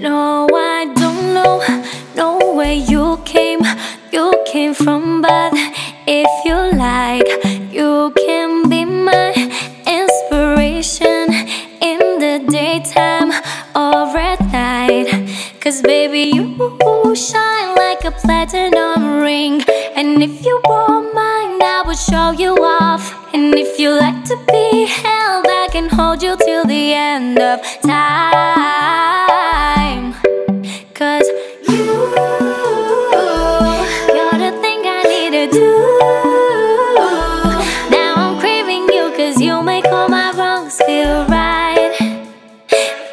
No, I don't know, know where you came, you came from, but if you like, you can be my inspiration in the daytime or at night. Cause baby, you shine like a platinum ring, and if you want mine, I will show you off. And if you like to be held, I can hold you till the end of time. Do. Now I'm craving you, cause you make all my wrongs feel right.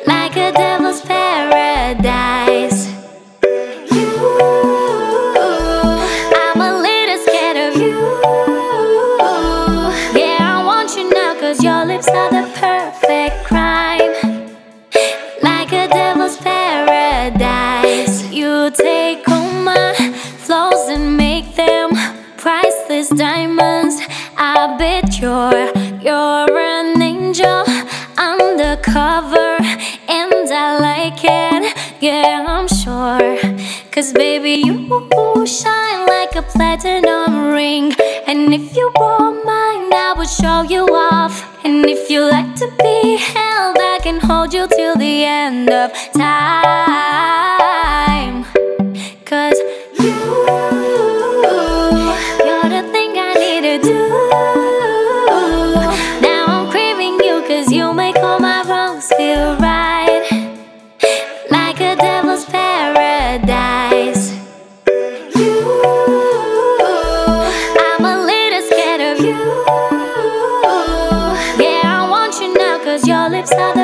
Like a devil's paradise. You, diamonds. I bet you're you're an angel undercover, and I like it. Yeah, I'm sure. Cause baby, you shine like a platinum ring. And if you want mine, I will show you off. And if you like to be held, I can hold you till the end of time. Cause you, Now I'm craving you, cause you make all my wrongs feel right. Like a devil's paradise. You, I'm a little scared of you. Yeah, I want you now, cause your lips are